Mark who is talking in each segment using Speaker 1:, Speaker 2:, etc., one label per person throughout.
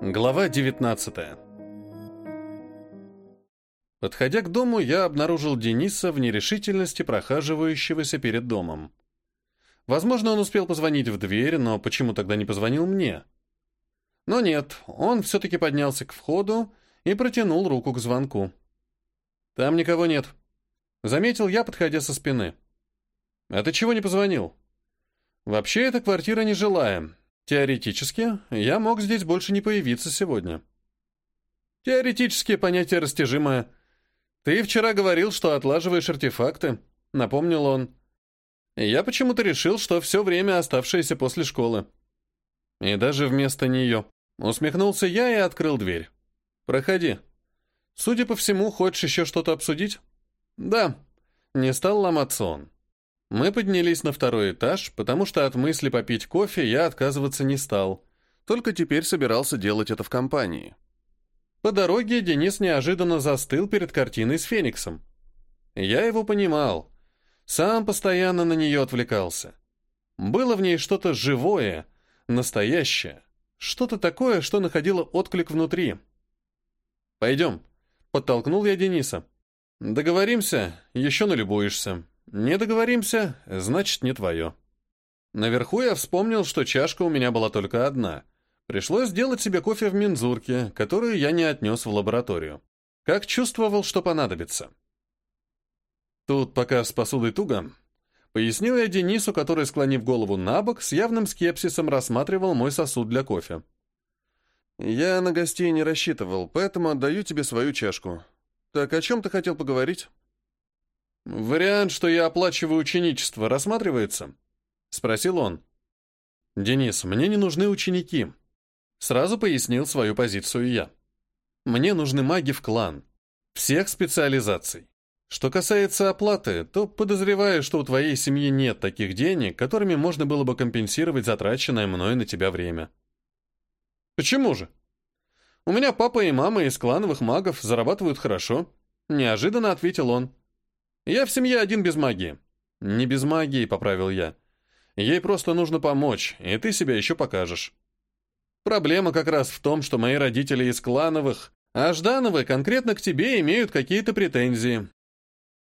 Speaker 1: Глава 19 Подходя к дому, я обнаружил Дениса в нерешительности прохаживающегося перед домом. Возможно, он успел позвонить в дверь, но почему тогда не позвонил мне? Но нет, он все-таки поднялся к входу и протянул руку к звонку. «Там никого нет», — заметил я, подходя со спины. «А ты чего не позвонил?» «Вообще, эта квартира нежилая. Теоретически, я мог здесь больше не появиться сегодня». «Теоретически понятие растяжимое. Ты вчера говорил, что отлаживаешь артефакты», — напомнил он. «Я почему-то решил, что все время, оставшееся после школы». И даже вместо нее. Усмехнулся я и открыл дверь. «Проходи. Судя по всему, хочешь еще что-то обсудить?» «Да». Не стал ломаться он. Мы поднялись на второй этаж, потому что от мысли попить кофе я отказываться не стал. Только теперь собирался делать это в компании. По дороге Денис неожиданно застыл перед картиной с Фениксом. Я его понимал. Сам постоянно на нее отвлекался. Было в ней что-то живое, настоящее. Что-то такое, что находило отклик внутри. «Пойдем», — подтолкнул я Дениса. «Договоримся, еще налюбуешься. Не договоримся, значит, не твое». Наверху я вспомнил, что чашка у меня была только одна. Пришлось сделать себе кофе в мензурке, которую я не отнес в лабораторию. Как чувствовал, что понадобится. Тут пока с посудой туго, Пояснил я Денису, который, склонив голову на бок, с явным скепсисом рассматривал мой сосуд для кофе. «Я на гостей не рассчитывал, поэтому отдаю тебе свою чашку. Так о чем ты хотел поговорить?» «Вариант, что я оплачиваю ученичество, рассматривается?» — спросил он. «Денис, мне не нужны ученики». Сразу пояснил свою позицию я. «Мне нужны маги в клан. Всех специализаций. Что касается оплаты, то подозреваю, что у твоей семьи нет таких денег, которыми можно было бы компенсировать затраченное мной на тебя время. Почему же? У меня папа и мама из клановых магов зарабатывают хорошо. Неожиданно ответил он. Я в семье один без магии. Не без магии, поправил я. Ей просто нужно помочь, и ты себя еще покажешь. Проблема как раз в том, что мои родители из клановых, а Ждановы конкретно к тебе имеют какие-то претензии,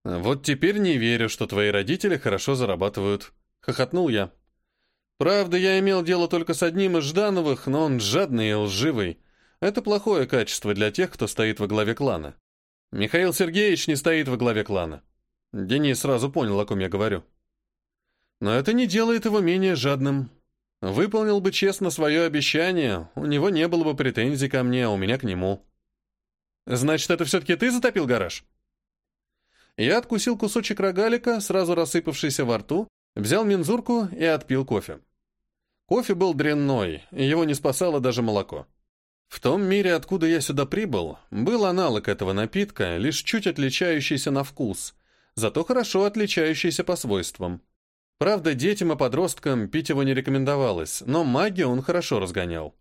Speaker 1: «Вот теперь не верю, что твои родители хорошо зарабатывают», — хохотнул я. «Правда, я имел дело только с одним из Ждановых, но он жадный и лживый. Это плохое качество для тех, кто стоит во главе клана. Михаил Сергеевич не стоит во главе клана». Денис сразу понял, о ком я говорю. «Но это не делает его менее жадным. Выполнил бы честно свое обещание, у него не было бы претензий ко мне, а у меня к нему». «Значит, это все-таки ты затопил гараж?» Я откусил кусочек рогалика, сразу рассыпавшийся во рту, взял мензурку и отпил кофе. Кофе был дрянной, его не спасало даже молоко. В том мире, откуда я сюда прибыл, был аналог этого напитка, лишь чуть отличающийся на вкус, зато хорошо отличающийся по свойствам. Правда, детям и подросткам пить его не рекомендовалось, но магию он хорошо разгонял.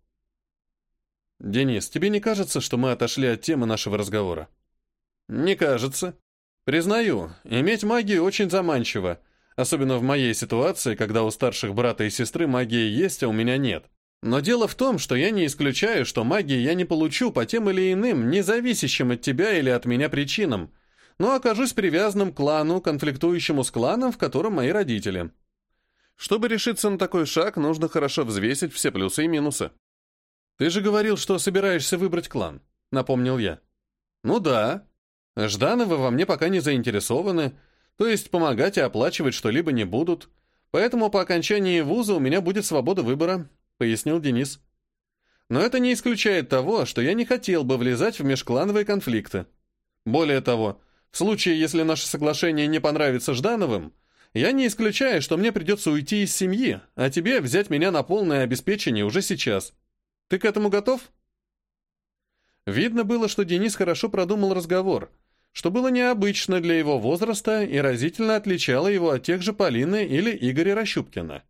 Speaker 1: «Денис, тебе не кажется, что мы отошли от темы нашего разговора?» «Не кажется», Признаю, иметь магию очень заманчиво, особенно в моей ситуации, когда у старших брата и сестры магия есть, а у меня нет. Но дело в том, что я не исключаю, что магии я не получу по тем или иным, независящим от тебя или от меня причинам, но окажусь привязанным к клану, конфликтующему с кланом, в котором мои родители. Чтобы решиться на такой шаг, нужно хорошо взвесить все плюсы и минусы. «Ты же говорил, что собираешься выбрать клан», — напомнил я. «Ну да», Ждановы во мне пока не заинтересованы, то есть помогать и оплачивать что-либо не будут, поэтому по окончании вуза у меня будет свобода выбора», — пояснил Денис. «Но это не исключает того, что я не хотел бы влезать в межклановые конфликты. Более того, в случае, если наше соглашение не понравится Ждановым, я не исключаю, что мне придется уйти из семьи, а тебе взять меня на полное обеспечение уже сейчас. Ты к этому готов?» Видно было, что Денис хорошо продумал разговор — что было необычно для его возраста и разительно отличало его от тех же Полины или Игоря Рощупкина.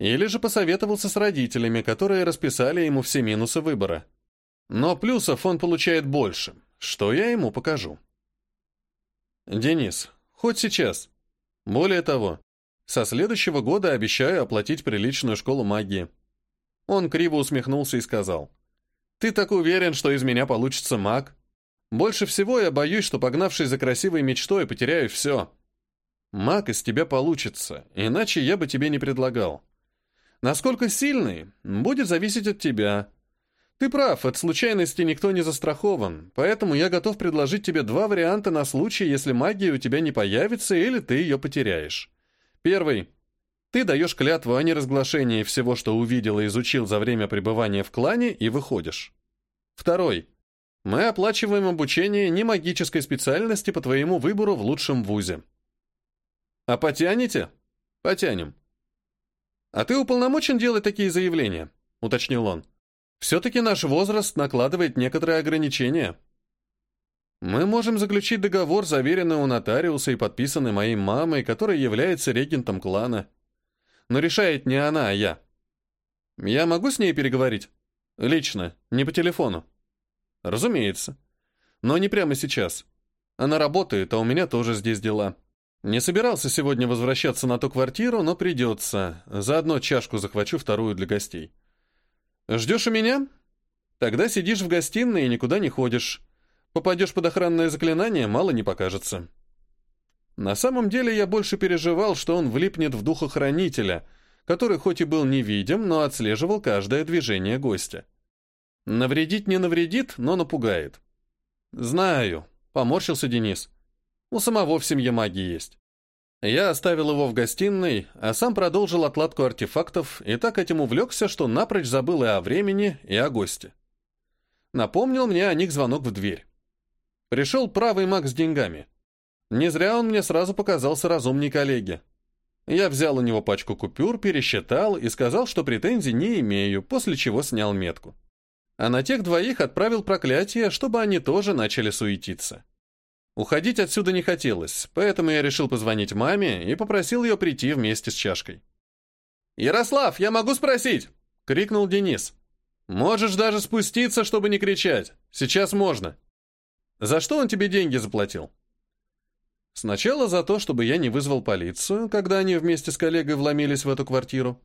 Speaker 1: Или же посоветовался с родителями, которые расписали ему все минусы выбора. Но плюсов он получает больше, что я ему покажу. Денис, хоть сейчас. Более того, со следующего года обещаю оплатить приличную школу магии. Он криво усмехнулся и сказал, Ты так уверен, что из меня получится маг? Больше всего я боюсь, что, погнавшись за красивой мечтой, потеряю все. Маг из тебя получится, иначе я бы тебе не предлагал. Насколько сильный, будет зависеть от тебя. Ты прав, от случайности никто не застрахован, поэтому я готов предложить тебе два варианта на случай, если магия у тебя не появится или ты ее потеряешь. Первый. Ты даешь клятву о неразглашении всего, что увидел и изучил за время пребывания в клане, и выходишь. Второй. Мы оплачиваем обучение не магической специальности по твоему выбору в лучшем вузе. А потянете? Потянем. А ты уполномочен делать такие заявления? Уточнил он. Все-таки наш возраст накладывает некоторые ограничения. Мы можем заключить договор, заверенный у нотариуса и подписанный моей мамой, которая является регентом клана. Но решает не она, а я. Я могу с ней переговорить? Лично, не по телефону. Разумеется. Но не прямо сейчас. Она работает, а у меня тоже здесь дела. Не собирался сегодня возвращаться на ту квартиру, но придется. Заодно чашку захвачу вторую для гостей. Ждешь у меня? Тогда сидишь в гостиной и никуда не ходишь. Попадешь под охранное заклинание, мало не покажется. На самом деле я больше переживал, что он влипнет в духохранителя, который хоть и был невидим, но отслеживал каждое движение гостя. Навредить не навредит, но напугает. «Знаю», — поморщился Денис. «У самого в семье магии есть. Я оставил его в гостиной, а сам продолжил отладку артефактов и так этим увлекся, что напрочь забыл и о времени, и о госте. Напомнил мне о них звонок в дверь. Пришел правый маг с деньгами. Не зря он мне сразу показался разумней коллеги. Я взял у него пачку купюр, пересчитал и сказал, что претензий не имею, после чего снял метку. А на тех двоих отправил проклятие, чтобы они тоже начали суетиться. Уходить отсюда не хотелось, поэтому я решил позвонить маме и попросил ее прийти вместе с чашкой. «Ярослав, я могу спросить?» — крикнул Денис. «Можешь даже спуститься, чтобы не кричать. Сейчас можно». «За что он тебе деньги заплатил?» Сначала за то, чтобы я не вызвал полицию, когда они вместе с коллегой вломились в эту квартиру.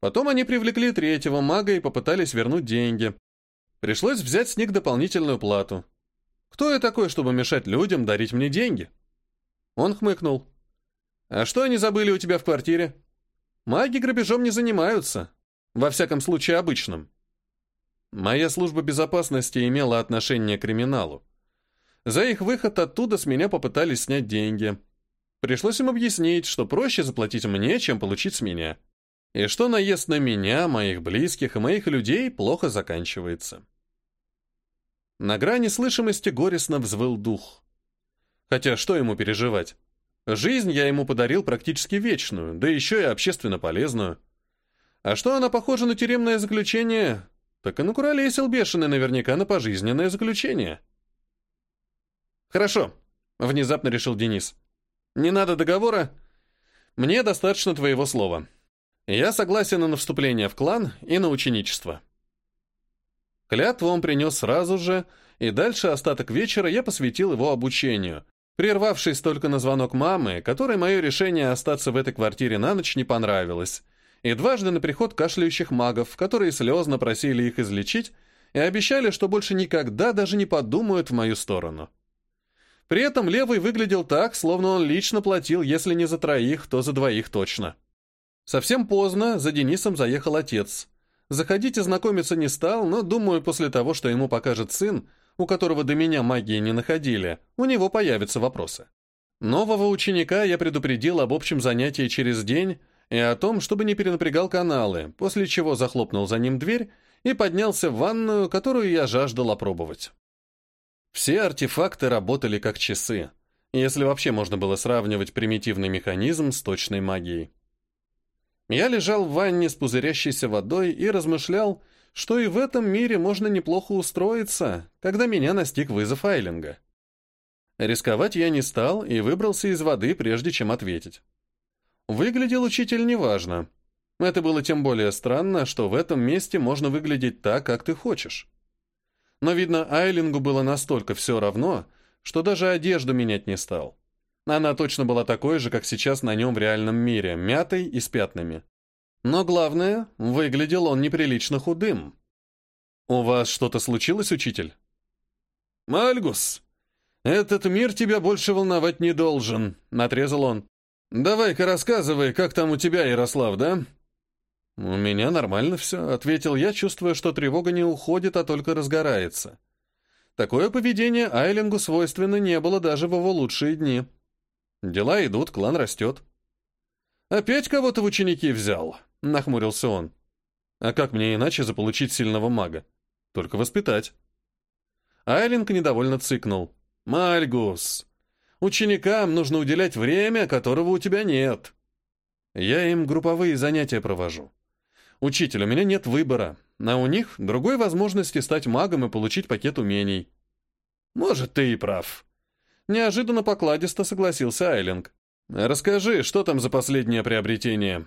Speaker 1: Потом они привлекли третьего мага и попытались вернуть деньги. Пришлось взять с них дополнительную плату. Кто я такой, чтобы мешать людям дарить мне деньги? Он хмыкнул. А что они забыли у тебя в квартире? Маги грабежом не занимаются. Во всяком случае, обычным. Моя служба безопасности имела отношение к криминалу. За их выход оттуда с меня попытались снять деньги. Пришлось им объяснить, что проще заплатить мне, чем получить с меня. И что наезд на меня, моих близких и моих людей плохо заканчивается. На грани слышимости горестно взвыл дух. Хотя что ему переживать? Жизнь я ему подарил практически вечную, да еще и общественно полезную. А что она похожа на тюремное заключение? Так и накуролесил бешеный наверняка на пожизненное заключение. Хорошо, внезапно решил Денис. Не надо договора. Мне достаточно твоего слова. Я согласен на вступление в клан и на ученичество. Клятву он принес сразу же, и дальше остаток вечера я посвятил его обучению, прервавшись только на звонок мамы, которой мое решение остаться в этой квартире на ночь не понравилось, и дважды на приход кашляющих магов, которые слезно просили их излечить и обещали, что больше никогда даже не подумают в мою сторону. При этом левый выглядел так, словно он лично платил, если не за троих, то за двоих точно. Совсем поздно за Денисом заехал отец – Заходить и знакомиться не стал, но, думаю, после того, что ему покажет сын, у которого до меня магии не находили, у него появятся вопросы. Нового ученика я предупредил об общем занятии через день и о том, чтобы не перенапрягал каналы, после чего захлопнул за ним дверь и поднялся в ванную, которую я жаждал опробовать. Все артефакты работали как часы, если вообще можно было сравнивать примитивный механизм с точной магией. Я лежал в ванне с пузырящейся водой и размышлял, что и в этом мире можно неплохо устроиться, когда меня настиг вызов Айлинга. Рисковать я не стал и выбрался из воды, прежде чем ответить. Выглядел учитель неважно. Это было тем более странно, что в этом месте можно выглядеть так, как ты хочешь. Но, видно, Айлингу было настолько все равно, что даже одежду менять не стал. Она точно была такой же, как сейчас на нем в реальном мире, мятой и с пятнами. Но главное, выглядел он неприлично худым. «У вас что-то случилось, учитель?» «Мальгус, этот мир тебя больше волновать не должен», — отрезал он. «Давай-ка рассказывай, как там у тебя, Ярослав, да?» «У меня нормально все», — ответил я, чувствуя, что тревога не уходит, а только разгорается. Такое поведение Айлингу свойственно не было даже в его лучшие дни. Дела идут, клан растет. «Опять кого-то в ученики взял?» — нахмурился он. «А как мне иначе заполучить сильного мага? Только воспитать». Айлинг недовольно цыкнул. «Мальгус, ученикам нужно уделять время, которого у тебя нет. Я им групповые занятия провожу. Учитель, у меня нет выбора, а у них другой возможности стать магом и получить пакет умений». «Может, ты и прав». Неожиданно покладисто согласился Айлинг. «Расскажи, что там за последнее приобретение?»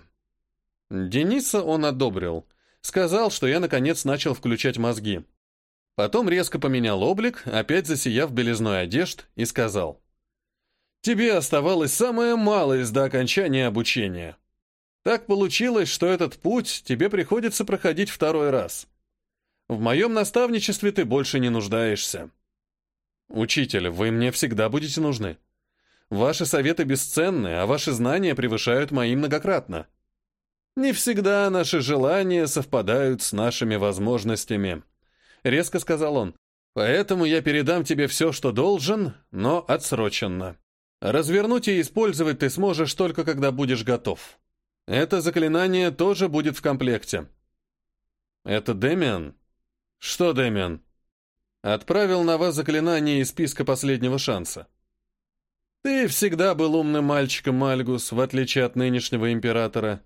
Speaker 1: Дениса он одобрил. Сказал, что я наконец начал включать мозги. Потом резко поменял облик, опять засияв белизной одежд, и сказал. «Тебе оставалось самое малое до окончания обучения. Так получилось, что этот путь тебе приходится проходить второй раз. В моем наставничестве ты больше не нуждаешься». «Учитель, вы мне всегда будете нужны. Ваши советы бесценны, а ваши знания превышают мои многократно». «Не всегда наши желания совпадают с нашими возможностями», — резко сказал он. «Поэтому я передам тебе все, что должен, но отсроченно. Развернуть и использовать ты сможешь только когда будешь готов. Это заклинание тоже будет в комплекте». «Это Дэмиан?» «Что, Дэмиан?» «Отправил на вас заклинание из списка последнего шанса». «Ты всегда был умным мальчиком, Мальгус, в отличие от нынешнего императора.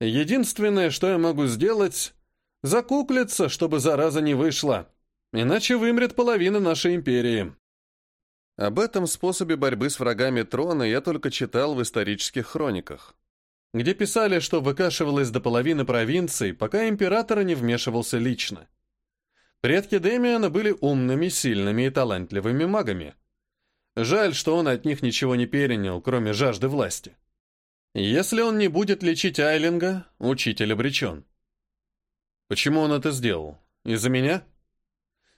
Speaker 1: Единственное, что я могу сделать, закуклиться, чтобы зараза не вышла, иначе вымрет половина нашей империи. Об этом способе борьбы с врагами трона я только читал в исторических хрониках, где писали, что выкашивалось до половины провинций, пока император не вмешивался лично. Предки Демиана были умными, сильными и талантливыми магами. Жаль, что он от них ничего не перенял, кроме жажды власти. Если он не будет лечить Айлинга, учитель обречен. Почему он это сделал? Из-за меня?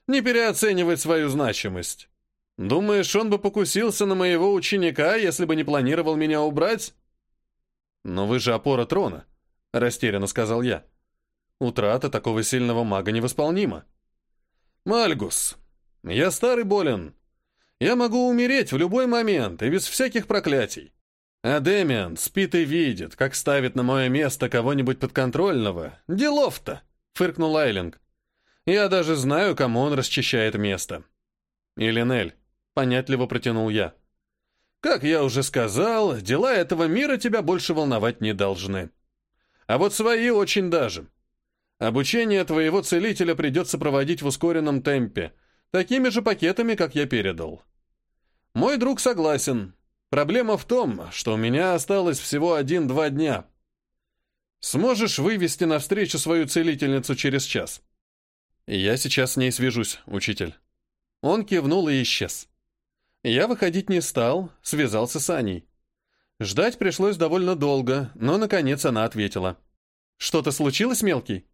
Speaker 1: Не переоценивай свою значимость. Думаешь, он бы покусился на моего ученика, если бы не планировал меня убрать? Но вы же опора трона, растерянно сказал я. Утрата такого сильного мага невосполнима. Мальгус, я старый болен. Я могу умереть в любой момент и без всяких проклятий. А Дэмиан спит и видит, как ставит на мое место кого-нибудь подконтрольного. Делов-то!» — фыркнул Айлинг. «Я даже знаю, кому он расчищает место». «Илинель», — понятливо протянул я. «Как я уже сказал, дела этого мира тебя больше волновать не должны. А вот свои очень даже. Обучение твоего целителя придется проводить в ускоренном темпе, такими же пакетами, как я передал. Мой друг согласен, Проблема в том, что у меня осталось всего один-два дня. Сможешь вывести навстречу свою целительницу через час? Я сейчас с ней свяжусь, учитель. Он кивнул и исчез. Я выходить не стал, связался с Аней. Ждать пришлось довольно долго, но, наконец, она ответила. «Что-то случилось, мелкий?»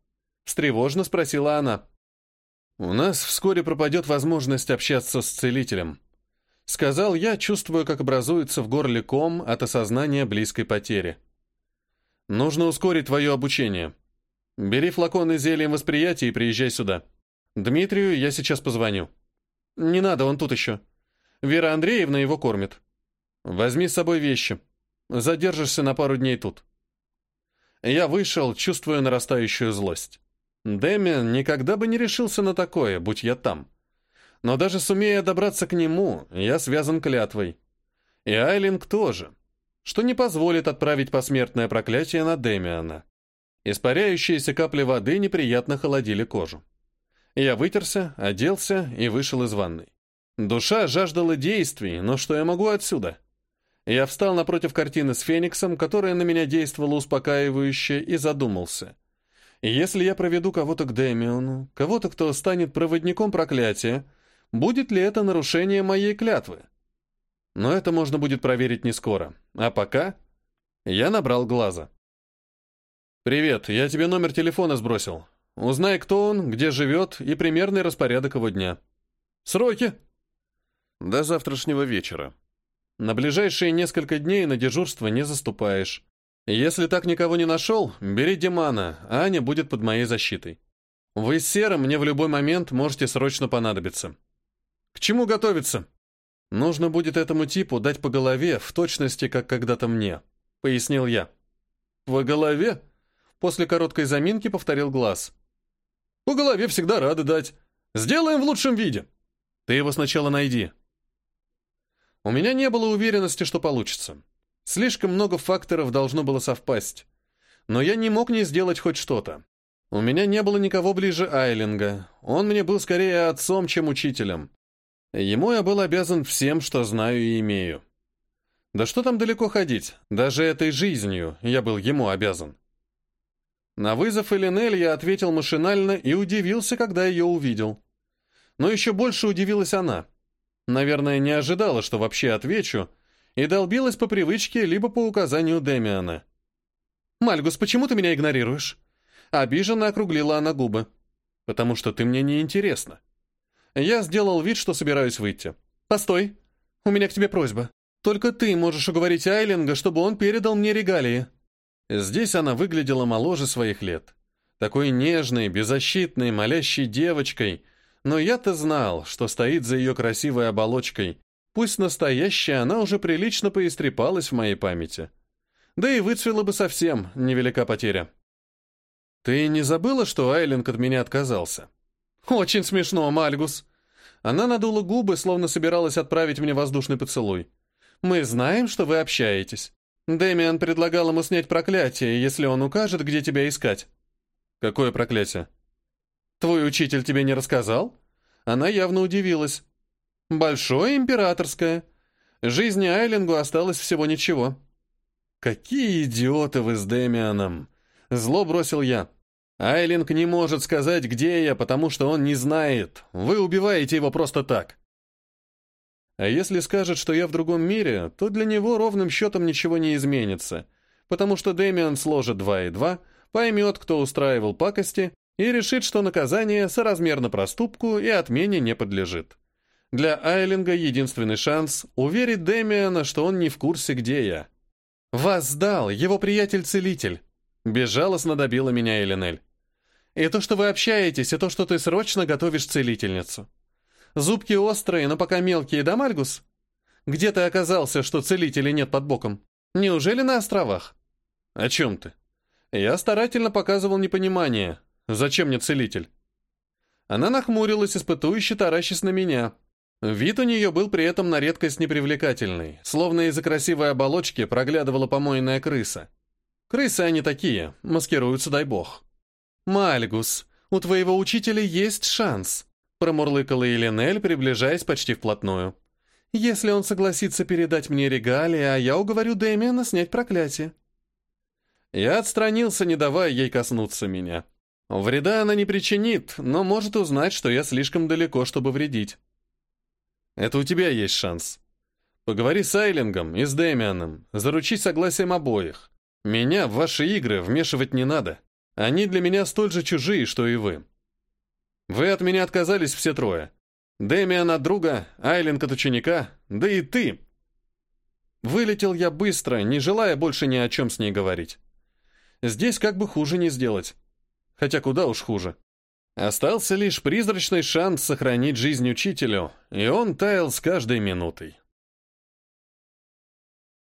Speaker 1: Встревожно спросила она. «У нас вскоре пропадет возможность общаться с целителем», Сказал я, чувствуя, как образуется в горле ком от осознания близкой потери. Нужно ускорить твое обучение. Бери флаконы зельем восприятия и приезжай сюда. Дмитрию я сейчас позвоню. Не надо, он тут еще. Вера Андреевна его кормит. Возьми с собой вещи. Задержишься на пару дней тут. Я вышел, чувствуя нарастающую злость. Дэмиан никогда бы не решился на такое, будь я там. Но даже сумея добраться к нему, я связан клятвой. И Айлинг тоже, что не позволит отправить посмертное проклятие на Демиана. Испаряющиеся капли воды неприятно холодили кожу. Я вытерся, оделся и вышел из ванной. Душа жаждала действий, но что я могу отсюда? Я встал напротив картины с Фениксом, которая на меня действовала успокаивающе, и задумался. Если я проведу кого-то к Демиону, кого-то, кто станет проводником проклятия, будет ли это нарушение моей клятвы. Но это можно будет проверить не скоро. А пока я набрал глаза. «Привет, я тебе номер телефона сбросил. Узнай, кто он, где живет и примерный распорядок его дня. Сроки? До завтрашнего вечера. На ближайшие несколько дней на дежурство не заступаешь. Если так никого не нашел, бери Димана, а Аня будет под моей защитой. Вы с Серым мне в любой момент можете срочно понадобиться. К чему готовиться? Нужно будет этому типу дать по голове, в точности, как когда-то мне, пояснил я. По голове? После короткой заминки повторил глаз. По голове всегда рады дать. Сделаем в лучшем виде. Ты его сначала найди. У меня не было уверенности, что получится. Слишком много факторов должно было совпасть. Но я не мог не сделать хоть что-то. У меня не было никого ближе Айлинга. Он мне был скорее отцом, чем учителем. Ему я был обязан всем, что знаю и имею. Да что там далеко ходить? Даже этой жизнью я был ему обязан. На вызов Элинель я ответил машинально и удивился, когда ее увидел. Но еще больше удивилась она. Наверное, не ожидала, что вообще отвечу, и долбилась по привычке, либо по указанию Демиана. «Мальгус, почему ты меня игнорируешь?» Обиженно округлила она губы. «Потому что ты мне не интересна». Я сделал вид, что собираюсь выйти. «Постой. У меня к тебе просьба. Только ты можешь уговорить Айлинга, чтобы он передал мне регалии». Здесь она выглядела моложе своих лет. Такой нежной, беззащитной, молящей девочкой. Но я-то знал, что стоит за ее красивой оболочкой, Пусть настоящая, она уже прилично поистрепалась в моей памяти. Да и выцвела бы совсем, невелика потеря. Ты не забыла, что Айлинг от меня отказался? Очень смешно, Мальгус. Она надула губы, словно собиралась отправить мне воздушный поцелуй. Мы знаем, что вы общаетесь. Дэмиан предлагал ему снять проклятие, если он укажет, где тебя искать. Какое проклятие? Твой учитель тебе не рассказал? Она явно удивилась. Большое императорское. Жизни Айлингу осталось всего ничего. Какие идиоты вы с Демианом! Зло бросил я. Айлинг не может сказать, где я, потому что он не знает. Вы убиваете его просто так. А если скажет, что я в другом мире, то для него ровным счетом ничего не изменится, потому что Демиан сложит два и два, поймет, кто устраивал пакости, и решит, что наказание соразмерно проступку и отмене не подлежит. Для Айлинга единственный шанс — уверить Дэмиана, что он не в курсе, где я. «Вас сдал, его приятель-целитель!» Безжалостно добила меня Эленель. «И то, что вы общаетесь, и то, что ты срочно готовишь целительницу. Зубки острые, но пока мелкие, да, Мальгус? Где ты оказался, что целителей нет под боком? Неужели на островах?» «О чем ты?» Я старательно показывал непонимание. «Зачем мне целитель?» Она нахмурилась, испытующе таращась на меня. Вид у нее был при этом на редкость непривлекательный, словно из-за красивой оболочки проглядывала помойная крыса. Крысы они такие, маскируются, дай бог. «Мальгус, у твоего учителя есть шанс», промурлыкала Еленель, приближаясь почти вплотную. «Если он согласится передать мне регалии, а я уговорю Дэмиана снять проклятие». Я отстранился, не давая ей коснуться меня. Вреда она не причинит, но может узнать, что я слишком далеко, чтобы вредить. Это у тебя есть шанс. Поговори с Айлингом и с Дэмианом, заручись согласием обоих. Меня в ваши игры вмешивать не надо. Они для меня столь же чужие, что и вы. Вы от меня отказались все трое. Дэмиан от друга, Айлинг от ученика, да и ты. Вылетел я быстро, не желая больше ни о чем с ней говорить. Здесь как бы хуже не сделать. Хотя куда уж хуже. Остался лишь призрачный шанс сохранить жизнь учителю, и он таял с каждой минутой.